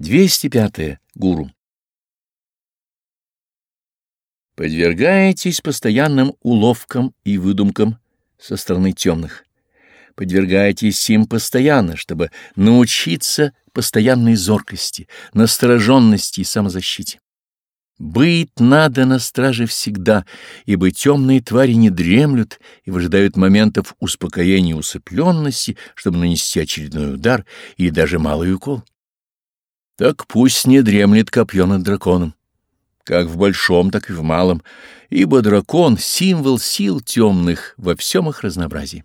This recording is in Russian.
205. Гуру. Подвергаетесь постоянным уловкам и выдумкам со стороны темных. Подвергаетесь им постоянно, чтобы научиться постоянной зоркости, настороженности и самозащите. Быть надо на страже всегда, ибо темные твари не дремлют и выжидают моментов успокоения и усыпленности, чтобы нанести очередной удар или даже малый укол. Так пусть не дремлет копье над драконом, как в большом, так и в малом, ибо дракон — символ сил темных во всем их разнообразии.